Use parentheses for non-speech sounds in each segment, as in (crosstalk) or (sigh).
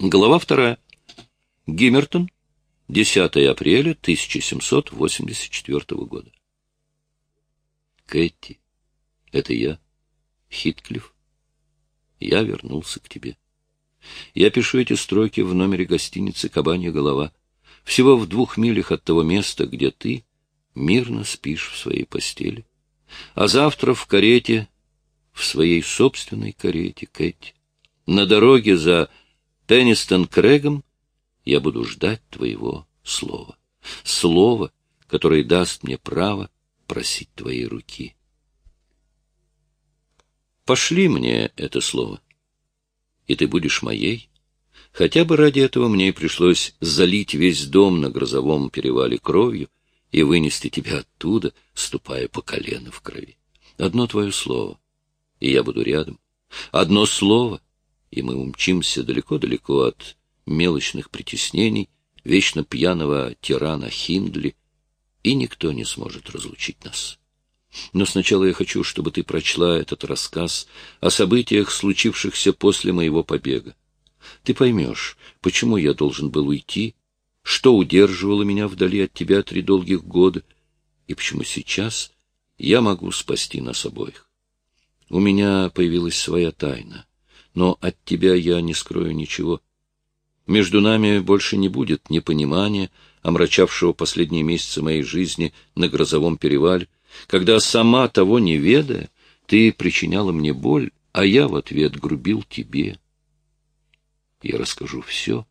Глава вторая. Гиммертон, 10 апреля 1784 года. Кэти, это я, Хитклифф. Я вернулся к тебе. Я пишу эти строки в номере гостиницы «Кабанья голова», всего в двух милях от того места, где ты мирно спишь в своей постели. А завтра в карете, в своей собственной карете, Кэти, на дороге за Пеннистон-Крэгом я буду ждать твоего слова. Слово, которое даст мне право просить твоей руки. Пошли мне это слово, и ты будешь моей. Хотя бы ради этого мне и пришлось залить весь дом на грозовом перевале кровью и вынести тебя оттуда, ступая по колено в крови. Одно твое слово, и я буду рядом. Одно слово, и мы умчимся далеко-далеко от мелочных притеснений, вечно пьяного тирана Хиндли, и никто не сможет разлучить нас. Но сначала я хочу, чтобы ты прочла этот рассказ о событиях, случившихся после моего побега. Ты поймешь, почему я должен был уйти, что удерживало меня вдали от тебя три долгих года, и почему сейчас я могу спасти нас обоих. У меня появилась своя тайна, но от тебя я не скрою ничего. Между нами больше не будет непонимания, омрачавшего последние месяцы моей жизни на грозовом перевале, когда сама того не ведая, ты причиняла мне боль, а я в ответ грубил тебе. Я расскажу все,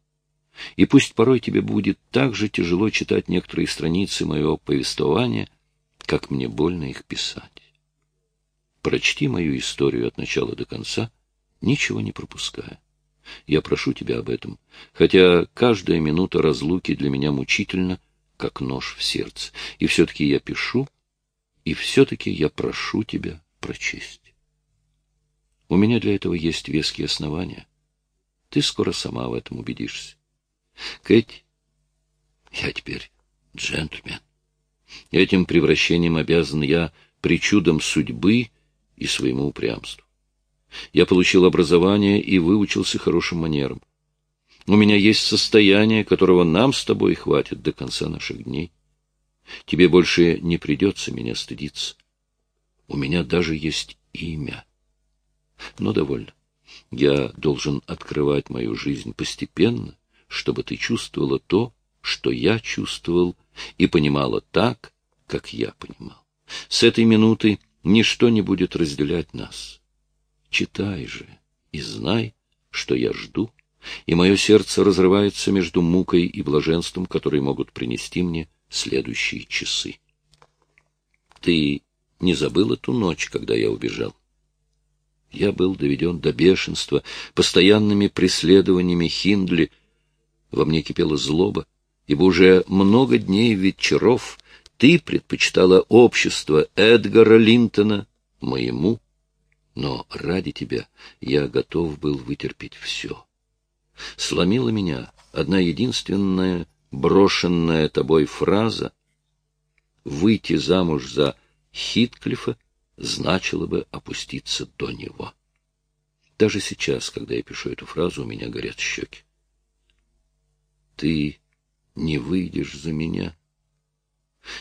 и пусть порой тебе будет так же тяжело читать некоторые страницы моего повествования, как мне больно их писать. Прочти мою историю от начала до конца, ничего не пропуская. Я прошу тебя об этом, хотя каждая минута разлуки для меня мучительна, как нож в сердце. И все-таки я пишу, и все-таки я прошу тебя прочесть. У меня для этого есть веские основания. Ты скоро сама в этом убедишься. Кэти, я теперь джентльмен. Этим превращением обязан я причудам судьбы и своему упрямству. Я получил образование и выучился хорошим манерам. У меня есть состояние, которого нам с тобой хватит до конца наших дней. Тебе больше не придется меня стыдиться. У меня даже есть имя. Но довольно. Я должен открывать мою жизнь постепенно, чтобы ты чувствовала то, что я чувствовал, и понимала так, как я понимал. С этой минуты ничто не будет разделять нас. Читай же и знай, что я жду, и мое сердце разрывается между мукой и блаженством, которые могут принести мне следующие часы. Ты не забыл эту ночь, когда я убежал? Я был доведен до бешенства постоянными преследованиями Хиндли. Во мне кипела злоба, ибо уже много дней вечеров ты предпочитала общество Эдгара Линтона моему но ради тебя я готов был вытерпеть все. Сломила меня одна единственная брошенная тобой фраза «Выйти замуж за Хитклифа» значило бы опуститься до него. Даже сейчас, когда я пишу эту фразу, у меня горят щеки. Ты не выйдешь за меня.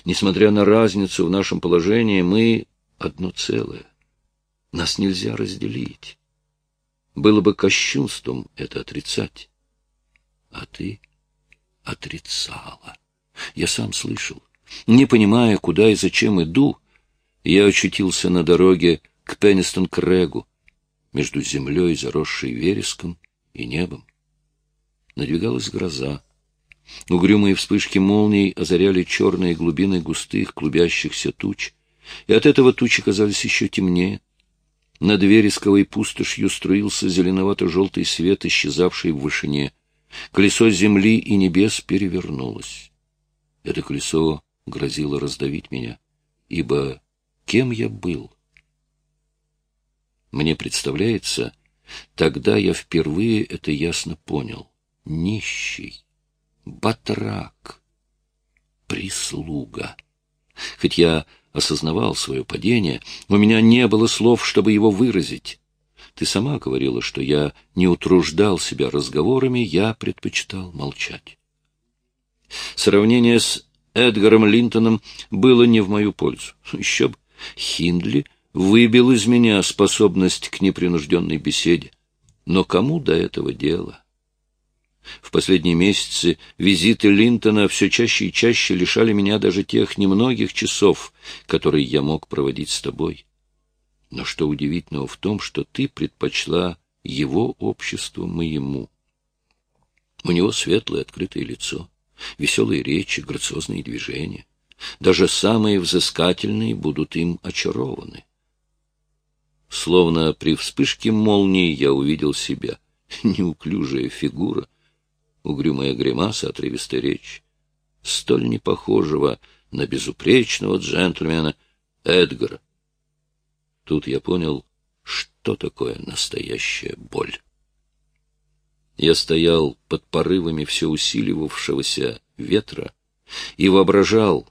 Несмотря на разницу в нашем положении, мы одно целое. Нас нельзя разделить. Было бы кощунством это отрицать. А ты отрицала. Я сам слышал. Не понимая, куда и зачем иду, я очутился на дороге к Пеннистон-Крэгу, между землей, заросшей вереском, и небом. Надвигалась гроза. Угрюмые вспышки молний озаряли черные глубины густых клубящихся туч, и от этого тучи казались еще темнее. Над вересковой пустошью струился зеленовато-желтый свет, исчезавший в вышине. Колесо земли и небес перевернулось. Это колесо грозило раздавить меня, ибо кем я был? Мне представляется, тогда я впервые это ясно понял. Нищий, батрак, прислуга. Хоть я осознавал свое падение, у меня не было слов, чтобы его выразить. Ты сама говорила, что я не утруждал себя разговорами, я предпочитал молчать. Сравнение с Эдгаром Линтоном было не в мою пользу. Еще бы. Хиндли выбил из меня способность к непринужденной беседе. Но кому до этого дело? В последние месяцы визиты Линтона все чаще и чаще лишали меня даже тех немногих часов, которые я мог проводить с тобой. Но что удивительного в том, что ты предпочла его обществу моему. У него светлое открытое лицо, веселые речи, грациозные движения. Даже самые взыскательные будут им очарованы. Словно при вспышке молнии я увидел себя. (laughs) Неуклюжая фигура, угрюмая гримаса, отрывистая речь. Столь непохожего на безупречного джентльмена Эдгара. Тут я понял, что такое настоящая боль. Я стоял под порывами все усиливавшегося ветра и воображал,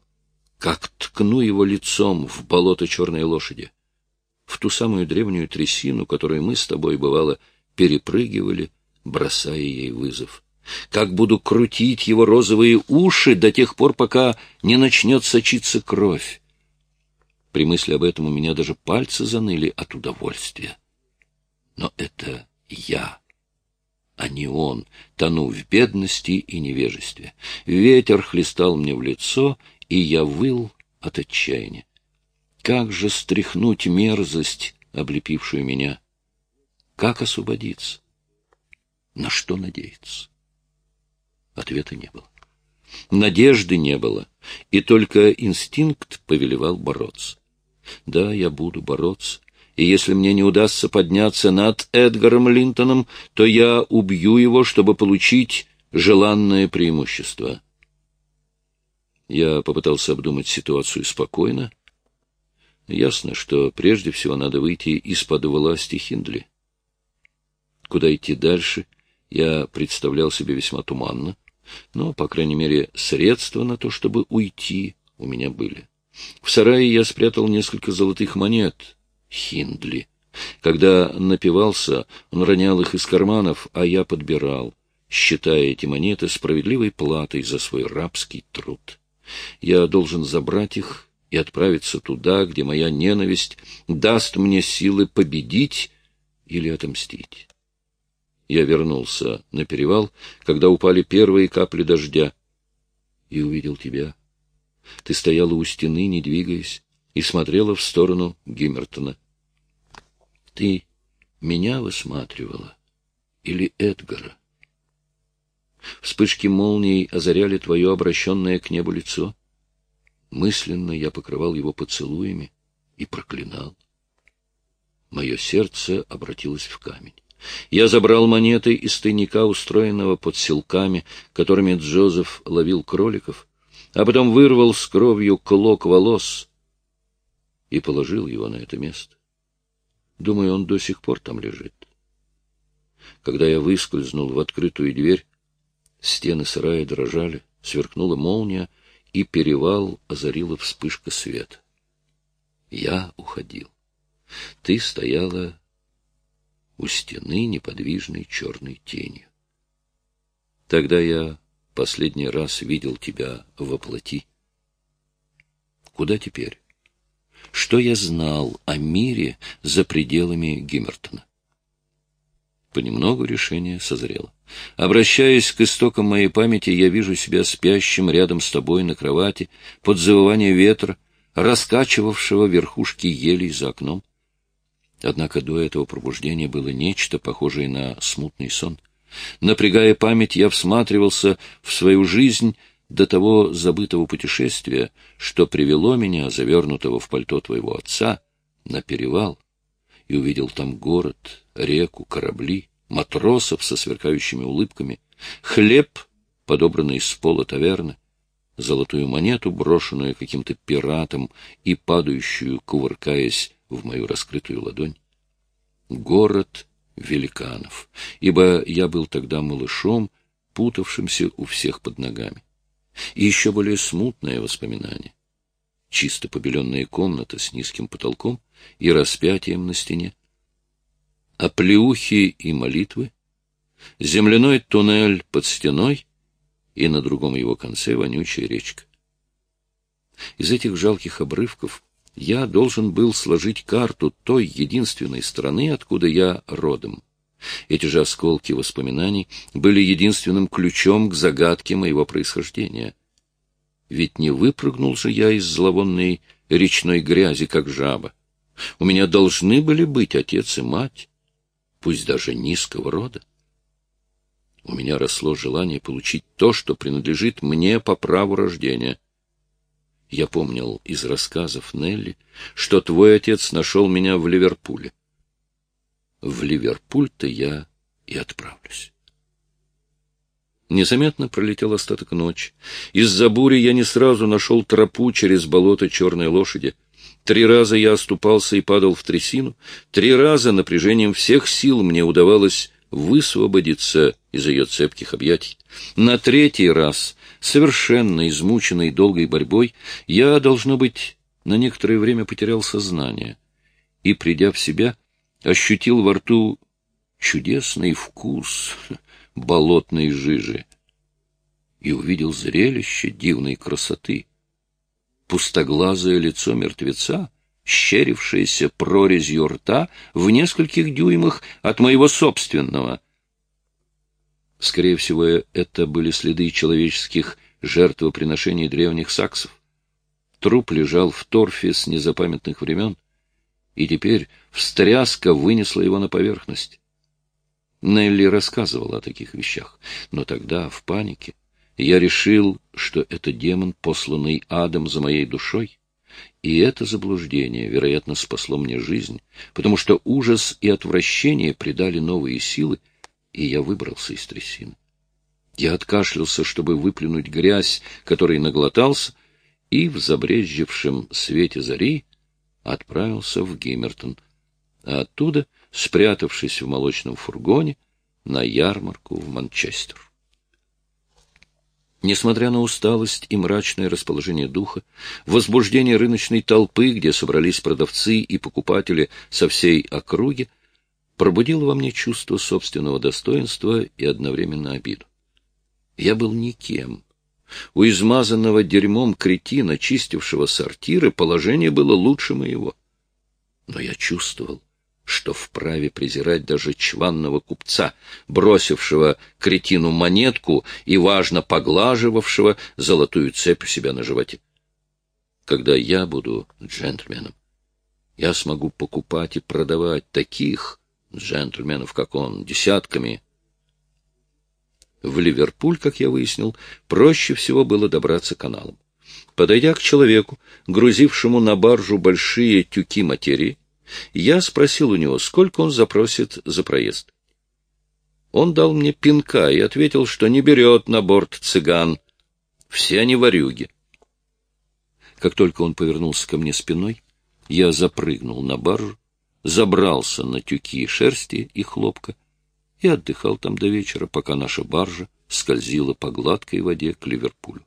как ткну его лицом в болото черной лошади в ту самую древнюю трясину, которую мы с тобой, бывало, перепрыгивали, бросая ей вызов. Как буду крутить его розовые уши до тех пор, пока не начнет сочиться кровь. При мысли об этом у меня даже пальцы заныли от удовольствия. Но это я, а не он, тону в бедности и невежестве. Ветер хлестал мне в лицо, и я выл от отчаяния. Как же стряхнуть мерзость, облепившую меня? Как освободиться? На что надеяться? Ответа не было. Надежды не было, и только инстинкт повелевал бороться. Да, я буду бороться, и если мне не удастся подняться над Эдгаром Линтоном, то я убью его, чтобы получить желанное преимущество. Я попытался обдумать ситуацию спокойно, Ясно, что прежде всего надо выйти из-под власти Хиндли. Куда идти дальше, я представлял себе весьма туманно, но, по крайней мере, средства на то, чтобы уйти, у меня были. В сарае я спрятал несколько золотых монет. Хиндли. Когда напивался, он ронял их из карманов, а я подбирал, считая эти монеты справедливой платой за свой рабский труд. Я должен забрать их и отправиться туда, где моя ненависть даст мне силы победить или отомстить. Я вернулся на перевал, когда упали первые капли дождя, и увидел тебя. Ты стояла у стены, не двигаясь, и смотрела в сторону Гиммертона. Ты меня высматривала или Эдгара? Вспышки молний озаряли твое обращенное к небу лицо. Мысленно я покрывал его поцелуями и проклинал. Мое сердце обратилось в камень. Я забрал монеты из тайника, устроенного под селками, которыми Джозеф ловил кроликов, а потом вырвал с кровью клок волос и положил его на это место. Думаю, он до сих пор там лежит. Когда я выскользнул в открытую дверь, стены сарая дрожали, сверкнула молния, и перевал озарила вспышка света. Я уходил. Ты стояла у стены неподвижной черной тенью. Тогда я последний раз видел тебя во плоти. Куда теперь? Что я знал о мире за пределами Гиммертона? Понемногу решение созрело. Обращаясь к истокам моей памяти, я вижу себя спящим рядом с тобой на кровати, под завывание ветра, раскачивавшего верхушки елей за окном. Однако до этого пробуждения было нечто похожее на смутный сон. Напрягая память, я всматривался в свою жизнь до того забытого путешествия, что привело меня, завернутого в пальто твоего отца, на перевал, и увидел там город, реку, корабли, матросов со сверкающими улыбками, хлеб, подобранный с пола таверны, золотую монету, брошенную каким-то пиратом и падающую, кувыркаясь в мою раскрытую ладонь. Город великанов, ибо я был тогда малышом, путавшимся у всех под ногами. И еще более смутное воспоминание. Чисто побеленная комната с низким потолком и распятием на стене, оплеухи и молитвы, земляной туннель под стеной и на другом его конце вонючая речка. Из этих жалких обрывков я должен был сложить карту той единственной страны, откуда я родом. Эти же осколки воспоминаний были единственным ключом к загадке моего происхождения. Ведь не выпрыгнул же я из зловонной речной грязи, как жаба. У меня должны были быть отец и мать, пусть даже низкого рода. У меня росло желание получить то, что принадлежит мне по праву рождения. Я помнил из рассказов Нелли, что твой отец нашел меня в Ливерпуле. В Ливерпуль-то я и отправлюсь. Незаметно пролетел остаток ночи. Из-за бури я не сразу нашел тропу через болото черной лошади. Три раза я оступался и падал в трясину. Три раза напряжением всех сил мне удавалось высвободиться из ее цепких объятий. На третий раз, совершенно измученный долгой борьбой, я, должно быть, на некоторое время потерял сознание и, придя в себя, ощутил во рту чудесный вкус болотной жижи и увидел зрелище дивной красоты. Пустоглазое лицо мертвеца, щерившееся прорезью рта в нескольких дюймах от моего собственного. Скорее всего, это были следы человеческих жертвоприношений древних саксов. Труп лежал в торфе с незапамятных времен, и теперь встряска вынесла его на поверхность. Нелли рассказывала о таких вещах, но тогда, в панике, я решил, что это демон, посланный адом за моей душой, и это заблуждение, вероятно, спасло мне жизнь, потому что ужас и отвращение придали новые силы, и я выбрался из трясины. Я откашлялся, чтобы выплюнуть грязь, которой наглотался, и в забрезжившем свете зари отправился в Гиммертон, а оттуда, спрятавшись в молочном фургоне, на ярмарку в Манчестер. Несмотря на усталость и мрачное расположение духа, возбуждение рыночной толпы, где собрались продавцы и покупатели со всей округи, пробудило во мне чувство собственного достоинства и одновременно обиду. Я был никем. У измазанного дерьмом кретина, чистившего сортиры, положение было лучше моего. Но я чувствовал, что вправе презирать даже чванного купца, бросившего кретину монетку и, важно, поглаживавшего золотую цепь у себя на животе. Когда я буду джентльменом, я смогу покупать и продавать таких джентльменов, как он, десятками. В Ливерпуль, как я выяснил, проще всего было добраться каналом. Подойдя к человеку, грузившему на баржу большие тюки материи, я спросил у него, сколько он запросит за проезд. Он дал мне пинка и ответил, что не берет на борт цыган. Все они ворюги. Как только он повернулся ко мне спиной, я запрыгнул на баржу, забрался на тюки шерсти и хлопка и отдыхал там до вечера, пока наша баржа скользила по гладкой воде к Ливерпулю.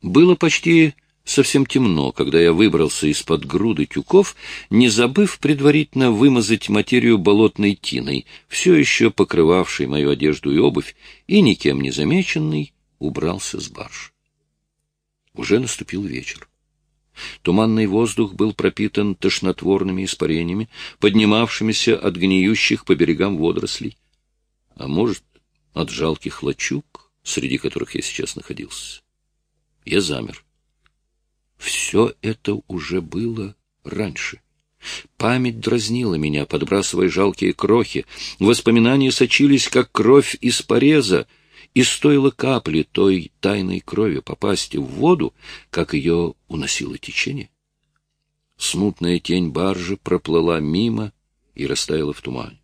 Было почти совсем темно, когда я выбрался из-под груды тюков, не забыв предварительно вымазать материю болотной тиной, все еще покрывавшей мою одежду и обувь, и никем не замеченный убрался с барж. Уже наступил вечер. Туманный воздух был пропитан тошнотворными испарениями, поднимавшимися от гниющих по берегам водорослей. А может, от жалких лачуг, среди которых я сейчас находился. Я замер. Все это уже было раньше. Память дразнила меня, подбрасывая жалкие крохи. Воспоминания сочились, как кровь из пореза, и стоило капли той тайной крови попасть в воду, как ее уносило течение. Смутная тень баржи проплыла мимо и растаяла в тумане.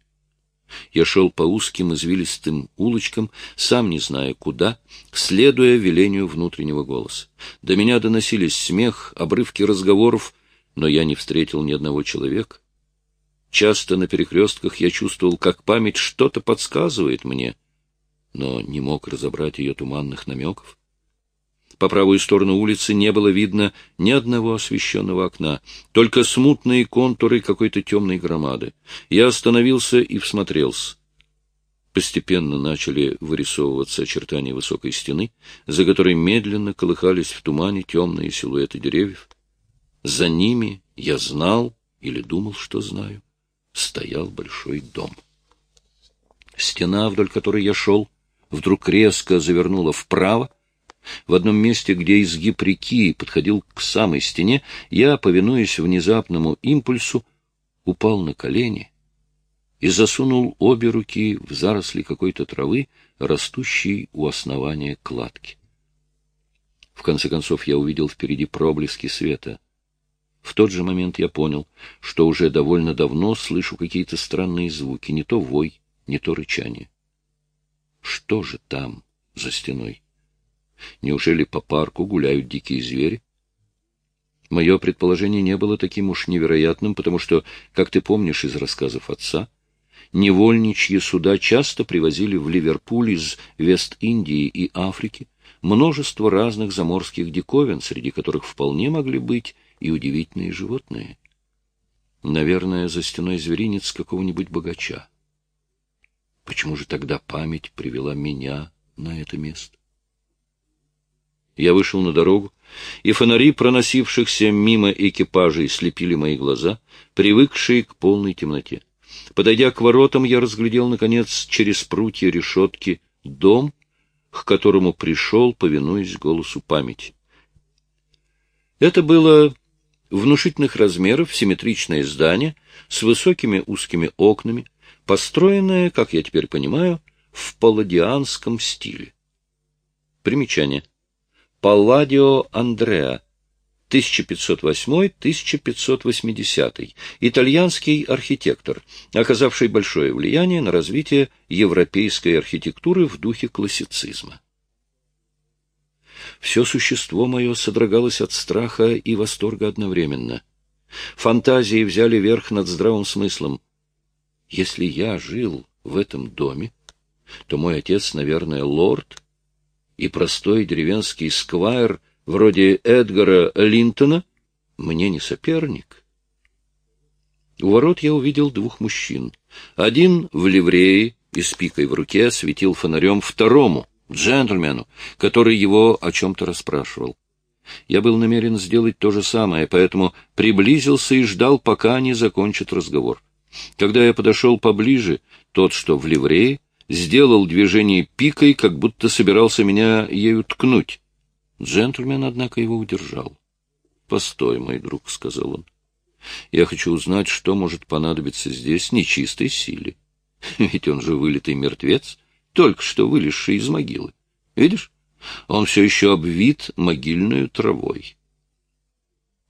Я шел по узким извилистым улочкам, сам не зная куда, следуя велению внутреннего голоса. До меня доносились смех, обрывки разговоров, но я не встретил ни одного человека. Часто на перекрестках я чувствовал, как память что-то подсказывает мне, но не мог разобрать ее туманных намеков. По правую сторону улицы не было видно ни одного освещенного окна, только смутные контуры какой-то темной громады. Я остановился и всмотрелся. Постепенно начали вырисовываться очертания высокой стены, за которой медленно колыхались в тумане темные силуэты деревьев. За ними, я знал или думал, что знаю, стоял большой дом. Стена, вдоль которой я шел, вдруг резко завернула вправо, в одном месте, где изгиб реки подходил к самой стене, я, повинуясь внезапному импульсу, упал на колени и засунул обе руки в заросли какой-то травы, растущей у основания кладки. В конце концов я увидел впереди проблески света. В тот же момент я понял, что уже довольно давно слышу какие-то странные звуки, не то вой, не то рычание. Что же там за стеной? Неужели по парку гуляют дикие звери? Мое предположение не было таким уж невероятным, потому что, как ты помнишь из рассказов отца, невольничьи суда часто привозили в Ливерпуль из Вест-Индии и Африки множество разных заморских диковин, среди которых вполне могли быть и удивительные животные. Наверное, за стеной зверинец какого-нибудь богача. Почему же тогда память привела меня на это место? Я вышел на дорогу, и фонари проносившихся мимо экипажей слепили мои глаза, привыкшие к полной темноте. Подойдя к воротам, я разглядел, наконец, через прутья решетки дом, к которому пришел, повинуясь голосу памяти. Это было внушительных размеров симметричное здание с высокими узкими окнами, построенное, как я теперь понимаю, в палладианском стиле. Примечание. Палладио Андреа, 1508-1580, итальянский архитектор, оказавший большое влияние на развитие европейской архитектуры в духе классицизма. Все существо мое содрогалось от страха и восторга одновременно. Фантазии взяли верх над здравым смыслом. Если я жил в этом доме, то мой отец, наверное, лорд — и простой деревенский сквайр вроде Эдгара Линтона мне не соперник. У ворот я увидел двух мужчин. Один в ливрее и с пикой в руке светил фонарем второму, джентльмену, который его о чем-то расспрашивал. Я был намерен сделать то же самое, поэтому приблизился и ждал, пока они закончат разговор. Когда я подошел поближе, тот, что в ливрее, сделал движение пикой, как будто собирался меня ею ткнуть. Джентльмен, однако, его удержал. — Постой, мой друг, — сказал он. — Я хочу узнать, что может понадобиться здесь нечистой силе. Ведь он же вылитый мертвец, только что вылезший из могилы. Видишь, он все еще обвит могильную травой.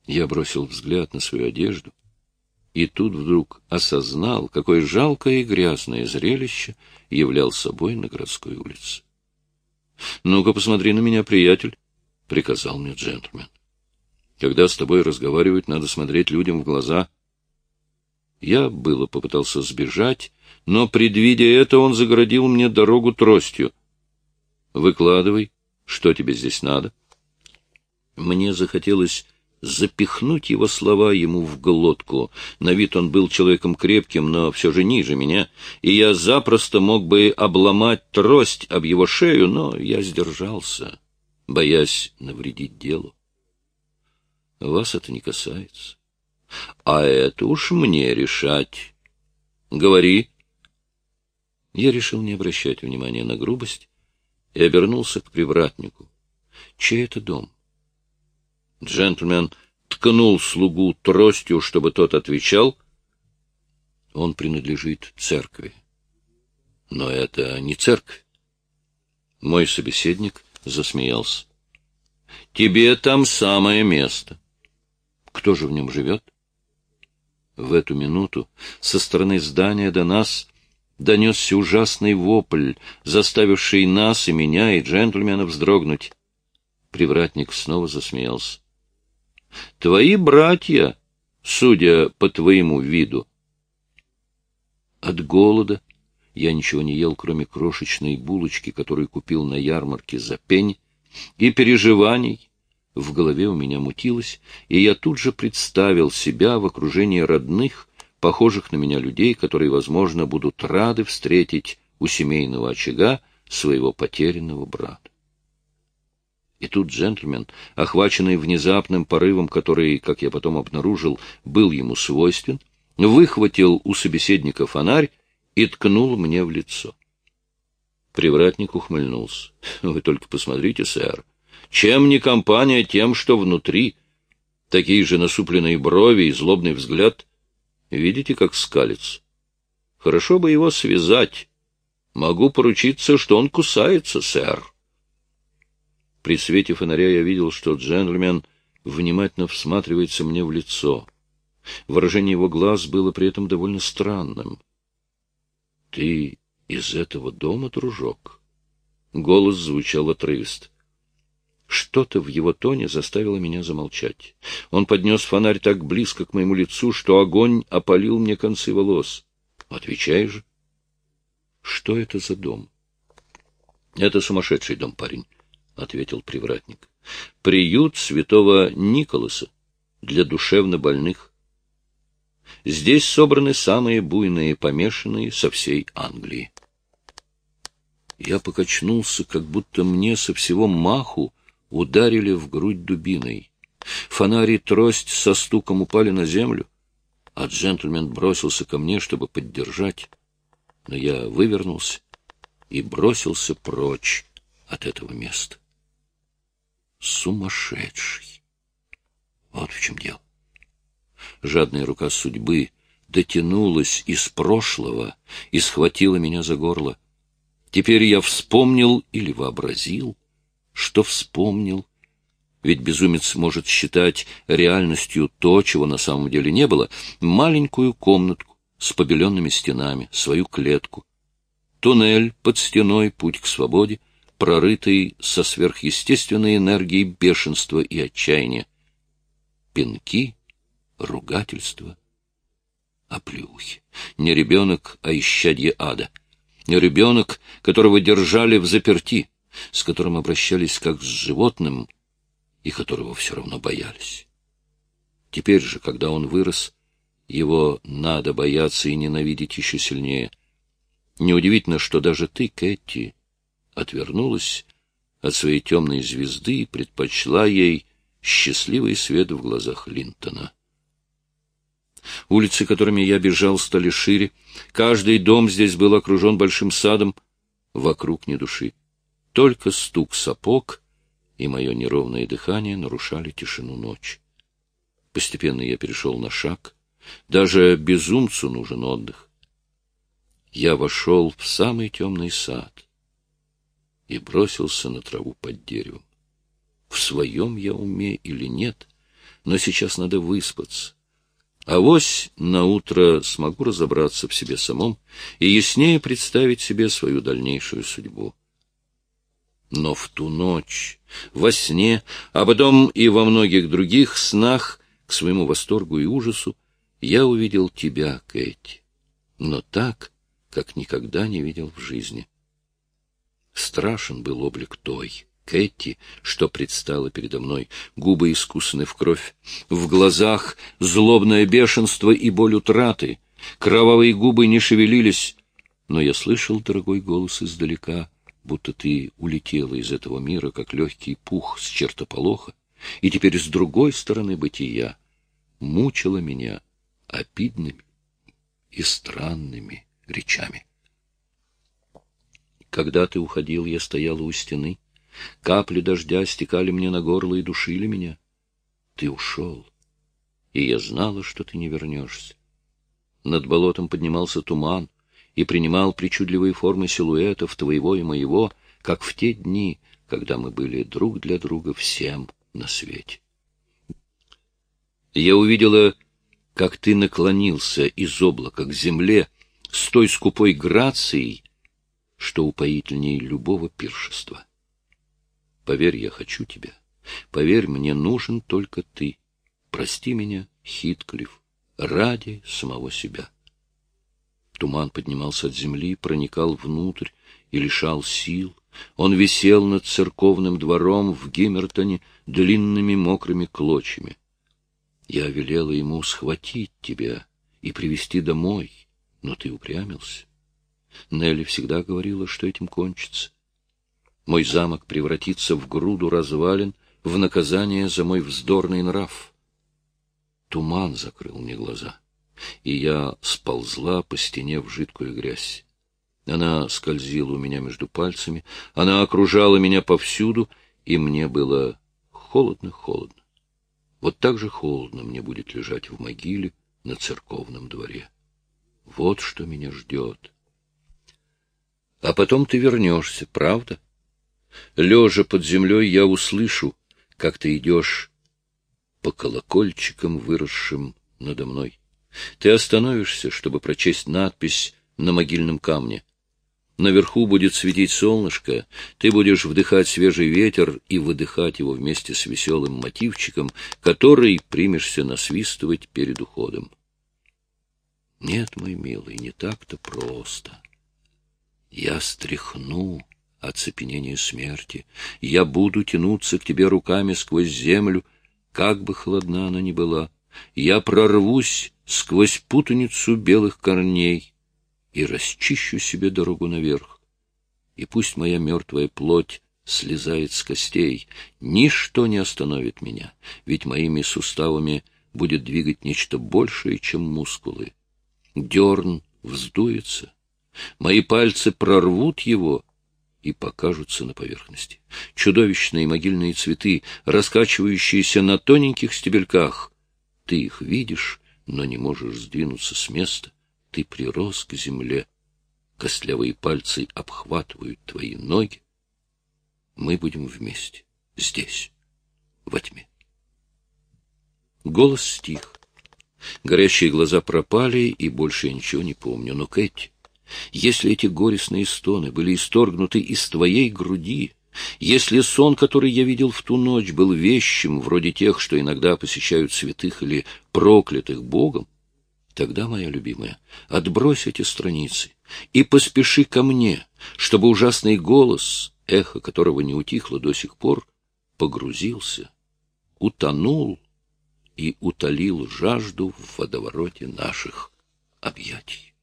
Я бросил взгляд на свою одежду и тут вдруг осознал, какое жалкое и грязное зрелище являл собой на городской улице. — Ну-ка, посмотри на меня, приятель, — приказал мне джентльмен. — Когда с тобой разговаривать, надо смотреть людям в глаза. Я было попытался сбежать, но, предвидя это, он загородил мне дорогу тростью. — Выкладывай, что тебе здесь надо? Мне захотелось запихнуть его слова ему в глотку. На вид он был человеком крепким, но все же ниже меня, и я запросто мог бы обломать трость об его шею, но я сдержался, боясь навредить делу. Вас это не касается. А это уж мне решать. Говори. Я решил не обращать внимания на грубость и обернулся к привратнику. Чей это дом? Джентльмен ткнул слугу тростью, чтобы тот отвечал. Он принадлежит церкви. Но это не церковь. Мой собеседник засмеялся. Тебе там самое место. Кто же в нем живет? В эту минуту со стороны здания до нас донесся ужасный вопль, заставивший нас и меня, и джентльмена вздрогнуть. Привратник снова засмеялся. Твои братья, судя по твоему виду. От голода я ничего не ел, кроме крошечной булочки, которую купил на ярмарке за пень, и переживаний. В голове у меня мутилось, и я тут же представил себя в окружении родных, похожих на меня людей, которые, возможно, будут рады встретить у семейного очага своего потерянного брата. И тут джентльмен, охваченный внезапным порывом, который, как я потом обнаружил, был ему свойствен, выхватил у собеседника фонарь и ткнул мне в лицо. Привратник ухмыльнулся. (laughs) — Вы только посмотрите, сэр. Чем не компания тем, что внутри? Такие же насупленные брови и злобный взгляд. Видите, как скалится? Хорошо бы его связать. Могу поручиться, что он кусается, сэр. При свете фонаря я видел, что джентльмен внимательно всматривается мне в лицо. Выражение его глаз было при этом довольно странным. — Ты из этого дома, дружок? Голос звучал отрывисто. Что-то в его тоне заставило меня замолчать. Он поднес фонарь так близко к моему лицу, что огонь опалил мне концы волос. — Отвечай же. — Что это за дом? — Это сумасшедший дом, парень, — ответил привратник. — Приют святого Николаса для душевно больных. Здесь собраны самые буйные помешанные со всей Англии. Я покачнулся, как будто мне со всего маху ударили в грудь дубиной. Фонарь и трость со стуком упали на землю, а джентльмен бросился ко мне, чтобы поддержать. Но я вывернулся и бросился прочь от этого места. Сумасшедший! Вот в чем дело. Жадная рука судьбы дотянулась из прошлого и схватила меня за горло. Теперь я вспомнил или вообразил, что вспомнил. Ведь безумец может считать реальностью то, чего на самом деле не было, маленькую комнатку с побеленными стенами, свою клетку. Туннель под стеной, путь к свободе, прорытый со сверхъестественной энергией бешенства и отчаяния. Пинки, ругательства, оплюхи. Не ребенок, а исчадье ада — ребенок, которого держали в заперти, с которым обращались как с животным и которого все равно боялись. Теперь же, когда он вырос, его надо бояться и ненавидеть еще сильнее. Неудивительно, что даже ты, Кэти, отвернулась от своей темной звезды и предпочла ей счастливый свет в глазах Линтона. Улицы, которыми я бежал, стали шире. Каждый дом здесь был окружен большим садом. Вокруг ни души. Только стук сапог и мое неровное дыхание нарушали тишину ночи. Постепенно я перешел на шаг. Даже безумцу нужен отдых. Я вошел в самый темный сад и бросился на траву под деревом. В своем я уме или нет, но сейчас надо выспаться. А вось наутро смогу разобраться в себе самом и яснее представить себе свою дальнейшую судьбу. Но в ту ночь, во сне, а потом и во многих других снах, к своему восторгу и ужасу, я увидел тебя, Кэти, но так, как никогда не видел в жизни. Страшен был облик той, Кэти, что предстало передо мной, губы искусаны в кровь, в глазах злобное бешенство и боль утраты, кровавые губы не шевелились, но я слышал дорогой голос издалека, будто ты улетела из этого мира, как легкий пух с чертополоха, и теперь с другой стороны бытия мучила меня обидными и странными речами. Когда ты уходил, я стояла у стены, Капли дождя стекали мне на горло и душили меня. Ты ушел, и я знала, что ты не вернешься. Над болотом поднимался туман и принимал причудливые формы силуэтов твоего и моего, как в те дни, когда мы были друг для друга всем на свете. Я увидела, как ты наклонился из облака к земле с той скупой грацией, что упоительней любого пиршества. Поверь, я хочу тебя. Поверь, мне нужен только ты. Прости меня, Хитклифф, ради самого себя. Туман поднимался от земли, проникал внутрь и лишал сил, Он висел над церковным двором в Гиммертоне длинными мокрыми клочьями. Я велела ему схватить тебя и привести домой, но ты упрямился. Нелли всегда говорила, что этим кончится. Мой замок превратится в груду развалин в наказание за мой вздорный нрав. Туман закрыл мне глаза, и я сползла по стене в жидкую грязь. Она скользила у меня между пальцами, она окружала меня повсюду, и мне было холодно-холодно. Вот так же холодно мне будет лежать в могиле на церковном дворе. Вот что меня ждет. А потом ты вернешься, правда? Лежа под землей, я услышу, как ты идешь по колокольчикам, выросшим надо мной. Ты остановишься, чтобы прочесть надпись на могильном камне. Наверху будет светить солнышко, ты будешь вдыхать свежий ветер и выдыхать его вместе с веселым мотивчиком, который примешься насвистывать перед уходом. Нет, мой милый, не так-то просто. Я стряхну оцепенение смерти. Я буду тянуться к тебе руками сквозь землю, как бы холодна она ни была. Я прорвусь сквозь путаницу белых корней и расчищу себе дорогу наверх. И пусть моя мертвая плоть слезает с костей, ничто не остановит меня, ведь моими суставами будет двигать нечто большее, чем мускулы. Дерн вздуется, мои пальцы прорвут его и покажутся на поверхности. Чудовищные могильные цветы, раскачивающиеся на тоненьких стебельках. Ты их видишь, но не можешь сдвинуться с места ты прирос к земле, костлявые пальцы обхватывают твои ноги. Мы будем вместе, здесь, во тьме. Голос стих. Горящие глаза пропали, и больше я ничего не помню. Но, Кэти, если эти горестные стоны были исторгнуты из твоей груди, если сон, который я видел в ту ночь, был вещим, вроде тех, что иногда посещают святых или проклятых Богом, Тогда, моя любимая, отбрось эти страницы и поспеши ко мне, чтобы ужасный голос, эхо которого не утихло до сих пор, погрузился, утонул и утолил жажду в водовороте наших объятий.